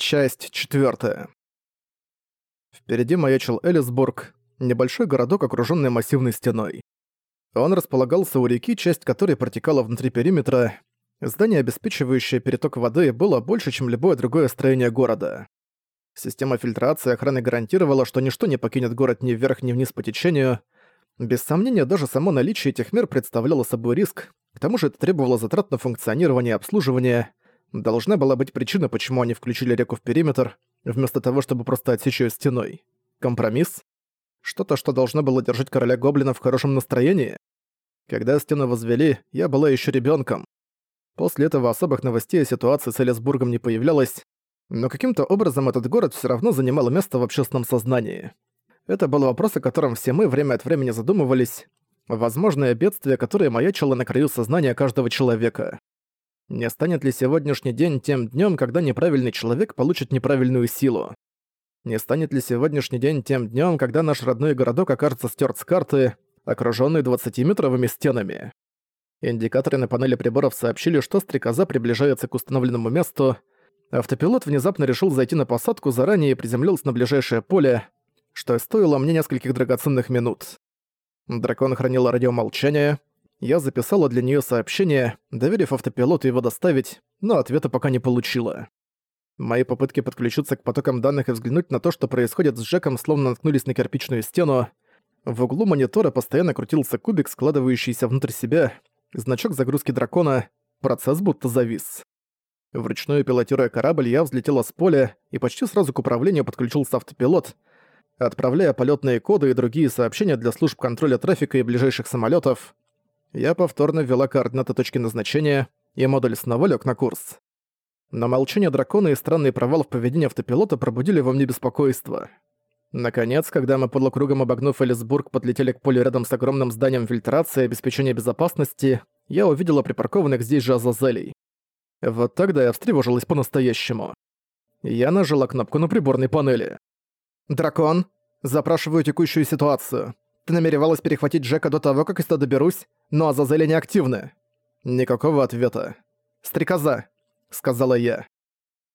Часть четвертая. Впереди маячил Элисбург, небольшой городок, окружённый массивной стеной. Он располагался у реки, часть которой протекала внутри периметра. Здание, обеспечивающее переток воды, было больше, чем любое другое строение города. Система фильтрации охраны гарантировала, что ничто не покинет город ни вверх, ни вниз по течению. Без сомнения, даже само наличие этих мер представляло собой риск, к тому же это требовало затрат на функционирование и обслуживание, Должна была быть причина, почему они включили реку в периметр, вместо того, чтобы просто отсечь её стеной. Компромисс? Что-то, что должно было держать короля гоблинов в хорошем настроении? Когда стену возвели, я была ещё ребёнком. После этого особых новостей о ситуации с Элисбургом не появлялось, но каким-то образом этот город всё равно занимал место в общественном сознании. Это был вопрос, о котором все мы время от времени задумывались. Возможное бедствие, которое маячило на краю сознания каждого человека. Не станет ли сегодняшний день тем днем, когда неправильный человек получит неправильную силу? Не станет ли сегодняшний день тем днем, когда наш родной городок окажется стерт с карты, окруженный 20-метровыми стенами? Индикаторы на панели приборов сообщили, что стрекоза приближается к установленному месту. Автопилот внезапно решил зайти на посадку заранее и приземлился на ближайшее поле, что стоило мне нескольких драгоценных минут. Дракон хранил радиомолчание, я записала для нее сообщение, доверив автопилоту его доставить, но ответа пока не получила. Мои попытки подключиться к потокам данных и взглянуть на то, что происходит с Джеком, словно наткнулись на кирпичную стену. В углу монитора постоянно крутился кубик, складывающийся внутрь себя, значок загрузки дракона, процесс будто завис. Вручную пилотируя корабль, я взлетела с поля и почти сразу к управлению подключился автопилот, отправляя полетные коды и другие сообщения для служб контроля трафика и ближайших самолетов. Я повторно ввела координаты точки назначения, и модуль снова лег на курс. Но молчание дракона и странный провал в поведении автопилота пробудили во мне беспокойство. Наконец, когда мы полукругом обогнув Элисбург подлетели к полю рядом с огромным зданием фильтрации и обеспечения безопасности, я увидела припаркованных здесь же Азазелей. Вот тогда я встревожилась по-настоящему. Я нажала кнопку на приборной панели. «Дракон, запрашиваю текущую ситуацию. Ты намеревалась перехватить Джека до того, как я сюда доберусь, но Азазели не активны. Никакого ответа. «Стрекоза», — сказала я.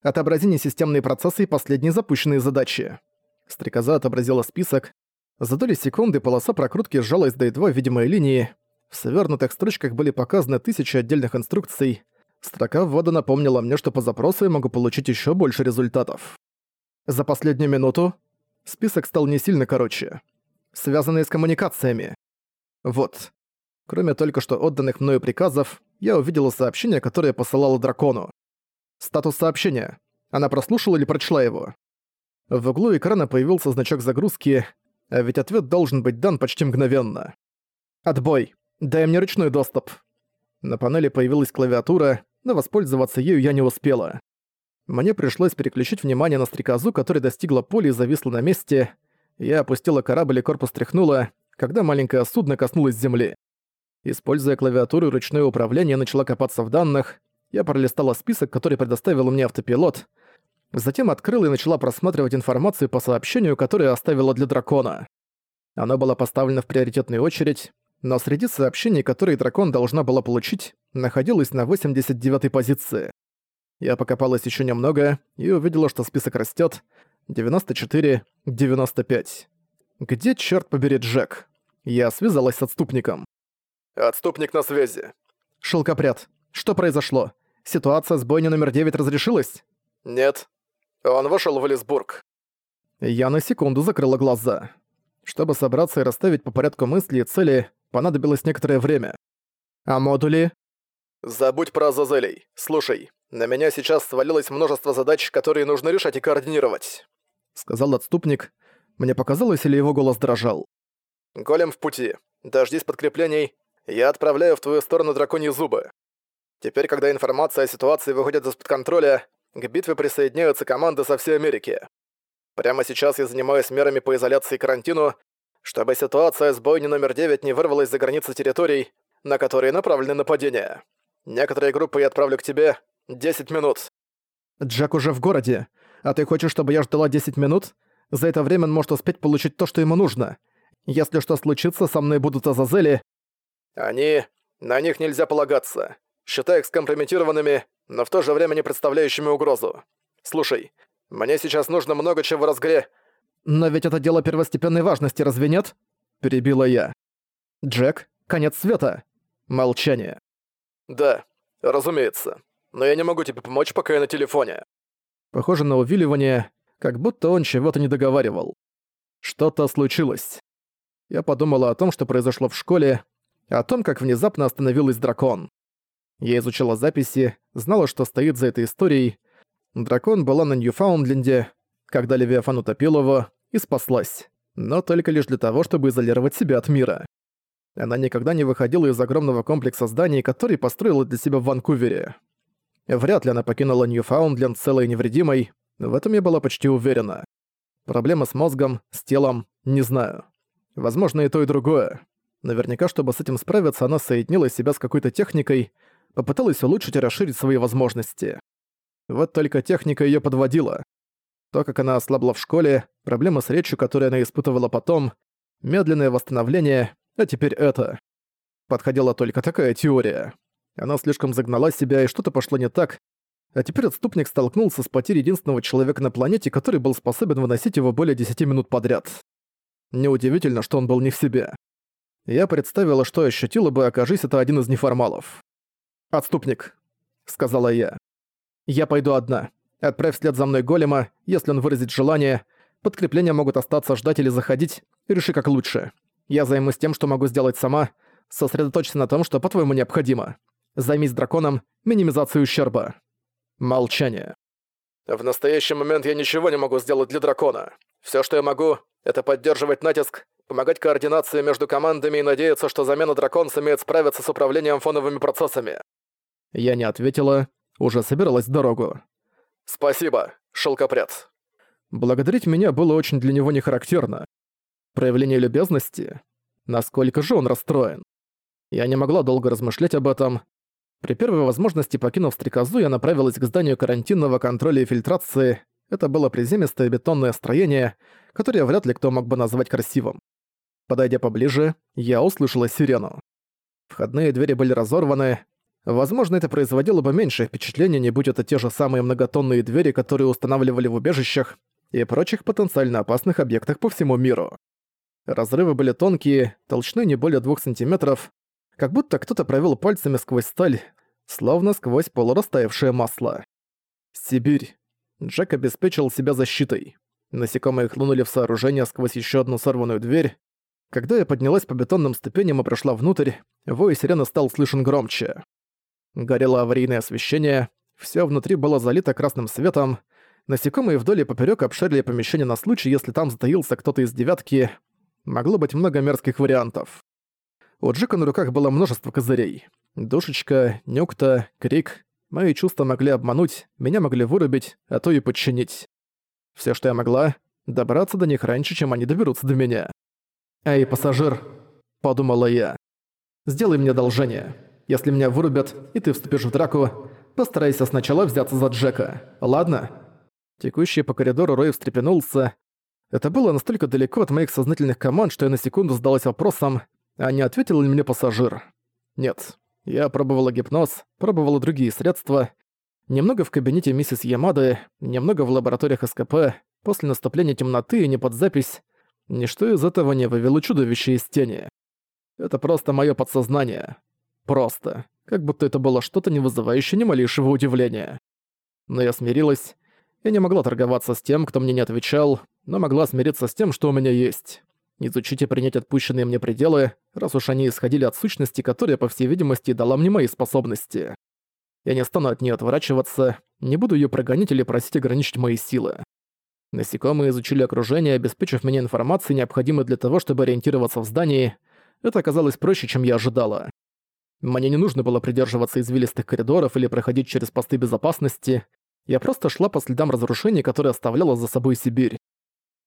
«Отобрази несистемные процессы и последние запущенные задачи». Стрекоза отобразила список. За доли секунды полоса прокрутки сжалась до едва видимой линии. В свернутых строчках были показаны тысячи отдельных инструкций. Строка ввода напомнила мне, что по запросу я могу получить еще больше результатов. За последнюю минуту список стал не сильно короче связанные с коммуникациями. Вот. Кроме только что отданных мною приказов, я увидела сообщение, которое посылала дракону. Статус сообщения. Она прослушала или прочла его? В углу экрана появился значок загрузки, а ведь ответ должен быть дан почти мгновенно. «Отбой. Дай мне ручной доступ». На панели появилась клавиатура, но воспользоваться ею я не успела. Мне пришлось переключить внимание на стрекозу, которая достигла поля и зависла на месте. Я опустила корабль и корпус тряхнула, когда маленькое судно коснулось земли. Используя клавиатуру и ручное управление, начала копаться в данных. Я пролистала список, который предоставил мне автопилот. Затем открыла и начала просматривать информацию по сообщению, которое оставила для дракона. Оно было поставлено в приоритетную очередь, но среди сообщений, которые дракон должна была получить, находилось на 89-й позиции. Я покопалась еще немного и увидела, что список растет, 94, 95. Где, черт побери, Джек? Я связалась с отступником. «Отступник на связи». «Шелкопряд, что произошло? Ситуация с бойней номер 9 разрешилась?» «Нет. Он вошел в Элисбург». Я на секунду закрыла глаза. Чтобы собраться и расставить по порядку мысли и цели, понадобилось некоторое время. А модули? Забудь про Азазелей. Слушай, на меня сейчас свалилось множество задач, которые нужно решать и координировать сказал отступник. Мне показалось, или его голос дрожал. «Голем в пути. Дождись подкреплений. Я отправляю в твою сторону драконьи зубы. Теперь, когда информация о ситуации выходит из-под контроля, к битве присоединяются команды со всей Америки. Прямо сейчас я занимаюсь мерами по изоляции и карантину, чтобы ситуация с бойней номер 9 не вырвалась за границы территорий, на которые направлены нападения. Некоторые группы я отправлю к тебе. 10 минут». «Джек уже в городе. А ты хочешь, чтобы я ждала 10 минут? За это время он может успеть получить то, что ему нужно. Если что случится, со мной будут Азазели. Они... На них нельзя полагаться. Считай их скомпрометированными, но в то же время не представляющими угрозу. Слушай, Мне сейчас нужно много чего разгре...» «Но ведь это дело первостепенной важности, разве нет?» Перебила я. «Джек, конец света!» Молчание. «Да, разумеется. Но я не могу тебе помочь, пока я на телефоне». Похоже на увиливание, как будто он чего-то не договаривал. Что-то случилось. Я подумала о том, что произошло в школе, о том, как внезапно остановилась дракон. Я изучила записи, знала, что стоит за этой историей. Дракон была на Ньюфаундленде, когда Левиафан утопил его, и спаслась. Но только лишь для того, чтобы изолировать себя от мира. Она никогда не выходила из огромного комплекса зданий, который построила для себя в Ванкувере. Вряд ли она покинула Ньюфаундленд целой и невредимой, в этом я была почти уверена. Проблема с мозгом, с телом, не знаю. Возможно, и то, и другое. Наверняка, чтобы с этим справиться, она соединила себя с какой-то техникой, попыталась улучшить и расширить свои возможности. Вот только техника её подводила. То, как она ослабла в школе, проблемы с речью, которые она испытывала потом, медленное восстановление, а теперь это. Подходила только такая теория. Она слишком загнала себя, и что-то пошло не так, а теперь отступник столкнулся с потерей единственного человека на планете, который был способен выносить его более 10 минут подряд. Неудивительно, что он был не в себе. Я представила, что ощутила бы, окажись это один из неформалов. «Отступник», — сказала я. «Я пойду одна. Отправь вслед за мной голема, если он выразит желание. Подкрепления могут остаться ждать или заходить. Реши как лучше. Я займусь тем, что могу сделать сама. Сосредоточься на том, что по-твоему необходимо. Займись драконом, минимизацией ущерба». Молчание. «В настоящий момент я ничего не могу сделать для дракона. Все, что я могу, это поддерживать натиск, помогать координации между командами и надеяться, что замена дракон сумеет справиться с управлением фоновыми процессами». Я не ответила, уже собиралась в дорогу. «Спасибо, шелкопряд». Благодарить меня было очень для него нехарактерно. Проявление любезности? Насколько же он расстроен? Я не могла долго размышлять об этом, при первой возможности, покинув стрекозу, я направилась к зданию карантинного контроля и фильтрации. Это было приземистое бетонное строение, которое вряд ли кто мог бы назвать красивым. Подойдя поближе, я услышала сирену. Входные двери были разорваны. Возможно, это производило бы меньшее впечатление, не будь это те же самые многотонные двери, которые устанавливали в убежищах и прочих потенциально опасных объектах по всему миру. Разрывы были тонкие, толщиной не более двух сантиметров, как будто кто-то провел пальцами сквозь сталь, словно сквозь полурастаявшее масло. Сибирь. Джек обеспечил себя защитой. Насекомые хлынули в сооружение сквозь еще одну сорванную дверь. Когда я поднялась по бетонным ступеням и прошла внутрь, вой сирены стал слышен громче. Горело аварийное освещение, все внутри было залито красным светом, насекомые вдоль и поперёк обшарили помещение на случай, если там затаился кто-то из девятки. Могло быть много мерзких вариантов. У Джека на руках было множество козырей. Душечка, нюкта, крик. Мои чувства могли обмануть, меня могли вырубить, а то и подчинить. Все, что я могла, добраться до них раньше, чем они доберутся до меня. «Эй, пассажир», — подумала я, — «сделай мне одолжение. Если меня вырубят, и ты вступишь в драку, постарайся сначала взяться за Джека, ладно?» Текущий по коридору Рой встрепенулся. Это было настолько далеко от моих сознательных команд, что я на секунду задалась вопросом, а не ответил ли мне пассажир? Нет. Я пробовала гипноз, пробовала другие средства. Немного в кабинете миссис Ямады, немного в лабораториях СКП, после наступления темноты и не под запись. Ничто из этого не вывело чудовище из тени. Это просто моё подсознание. Просто. Как будто это было что-то, не вызывающее ни малейшего удивления. Но я смирилась. Я не могла торговаться с тем, кто мне не отвечал, но могла смириться с тем, что у меня есть изучить и принять отпущенные мне пределы, раз уж они исходили от сущности, которая, по всей видимости, дала мне мои способности. Я не стану от нее отворачиваться, не буду ее прогонять или просить ограничить мои силы. Насекомые изучили окружение, обеспечив меня информацией, необходимой для того, чтобы ориентироваться в здании. Это оказалось проще, чем я ожидала. Мне не нужно было придерживаться извилистых коридоров или проходить через посты безопасности. Я просто шла по следам разрушений, которые оставляла за собой Сибирь.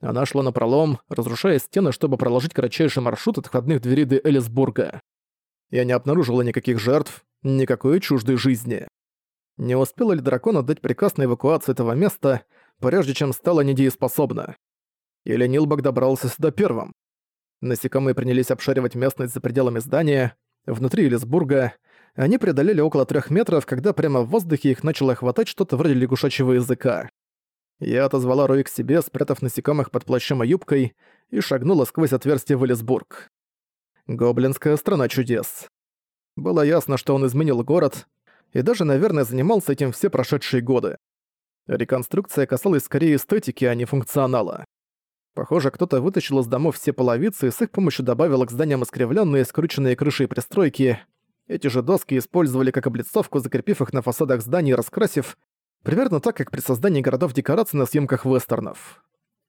Она шла напролом, разрушая стены, чтобы проложить кратчайший маршрут от входных дверей до Элисбурга. Я не обнаружила никаких жертв, никакой чуждой жизни. Не успела ли дракон отдать приказ на эвакуацию этого места, прежде чем стала недееспособна? Или Нилбак добрался сюда первым? Насекомые принялись обшаривать местность за пределами здания. Внутри Элисбурга они преодолели около трех метров, когда прямо в воздухе их начало хватать что-то вроде лягушачьего языка. Я отозвала Руи к себе, спрятав насекомых под плащом и юбкой, и шагнула сквозь отверстие в Элисбург. Гоблинская страна чудес. Было ясно, что он изменил город, и даже, наверное, занимался этим все прошедшие годы. Реконструкция касалась скорее эстетики, а не функционала. Похоже, кто-то вытащил из домов все половицы и с их помощью добавил к зданиям искривленные, скрученные крыши и пристройки. Эти же доски использовали как облицовку, закрепив их на фасадах зданий раскрасив, примерно так, как при создании городов декораций на съемках вестернов.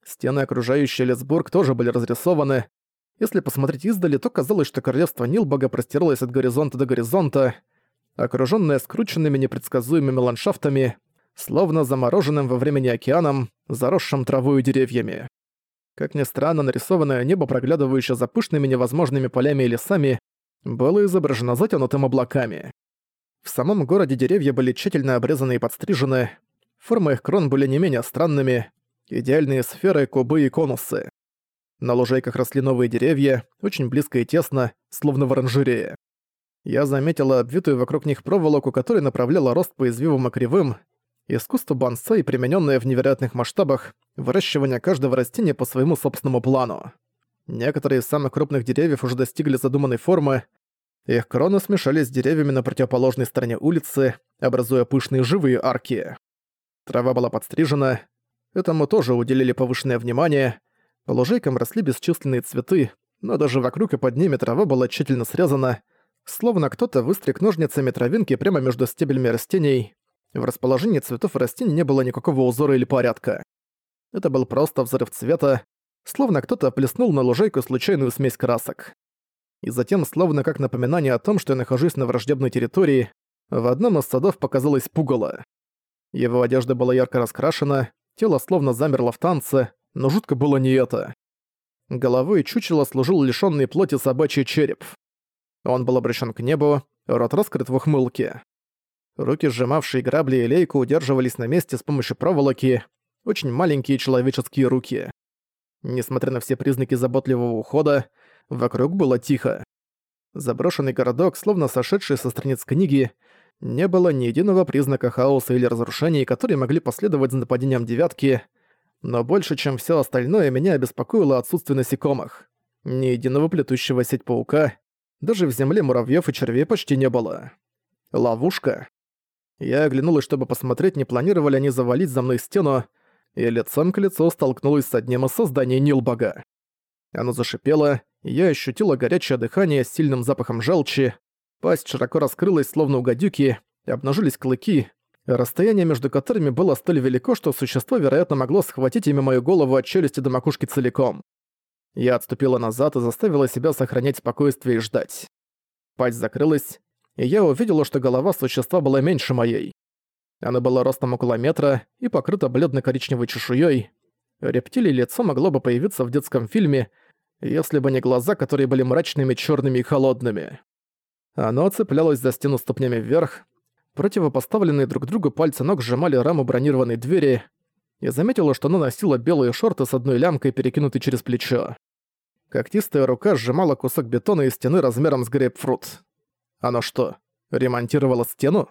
Стены, окружающие Лесбург, тоже были разрисованы. Если посмотреть издали, то казалось, что королевство Нилбога простиралось от горизонта до горизонта, окружённое скрученными непредсказуемыми ландшафтами, словно замороженным во времени океаном, заросшим травой и деревьями. Как ни странно, нарисованное небо, проглядывающее за пышными невозможными полями и лесами, было изображено затянутым облаками. В самом городе деревья были тщательно обрезаны и подстрижены, формы их крон были не менее странными, идеальные сферы, кубы и конусы. На лужайках росли новые деревья, очень близко и тесно, словно в оранжерее. Я заметила обвитую вокруг них проволоку, которая направляла рост по извивам и кривым, искусство бонсай, примененное в невероятных масштабах, выращивание каждого растения по своему собственному плану. Некоторые из самых крупных деревьев уже достигли задуманной формы, их кроны смешались с деревьями на противоположной стороне улицы, образуя пышные живые арки. Трава была подстрижена, этому тоже уделили повышенное внимание, по лужайкам росли бесчисленные цветы, но даже вокруг и под ними трава была тщательно срезана, словно кто-то выстриг ножницами травинки прямо между стеблями растений. В расположении цветов и растений не было никакого узора или порядка. Это был просто взрыв цвета, словно кто-то плеснул на лужайку случайную смесь красок. И затем, словно как напоминание о том, что я нахожусь на враждебной территории, в одном из садов показалось пугало. Его одежда была ярко раскрашена, тело словно замерло в танце, но жутко было не это. Головой чучело служил лишённый плоти собачий череп. Он был обращен к небу, рот раскрыт в ухмылке. Руки, сжимавшие грабли и лейку, удерживались на месте с помощью проволоки, очень маленькие человеческие руки. Несмотря на все признаки заботливого ухода, вокруг было тихо. Заброшенный городок, словно сошедший со страниц книги, не было ни единого признака хаоса или разрушений, которые могли последовать за нападением девятки, но больше, чем все остальное, меня обеспокоило отсутствие насекомых. Ни единого плетущего сеть паука, даже в земле муравьев и червей почти не было. Ловушка. Я оглянулась, чтобы посмотреть, не планировали они завалить за мной стену, и лицом к лицу столкнулась с одним из созданий Нилбога. Оно зашипело, я ощутила горячее дыхание с сильным запахом желчи, пасть широко раскрылась, словно у гадюки, и обнажились клыки, расстояние между которыми было столь велико, что существо, вероятно, могло схватить ими мою голову от челюсти до макушки целиком. Я отступила назад и заставила себя сохранять спокойствие и ждать. Пасть закрылась, и я увидела, что голова существа была меньше моей. Она была ростом около метра и покрыта бледно-коричневой чешуей. Рептилий лицо могло бы появиться в детском фильме, если бы не глаза, которые были мрачными, черными и холодными. Оно цеплялось за стену ступнями вверх, противопоставленные друг другу пальцы ног сжимали раму бронированной двери. Я заметила, что оно носило белые шорты с одной лямкой, перекинутой через плечо. Когтистая рука сжимала кусок бетона из стены размером с грейпфрут. Оно что, ремонтировало стену?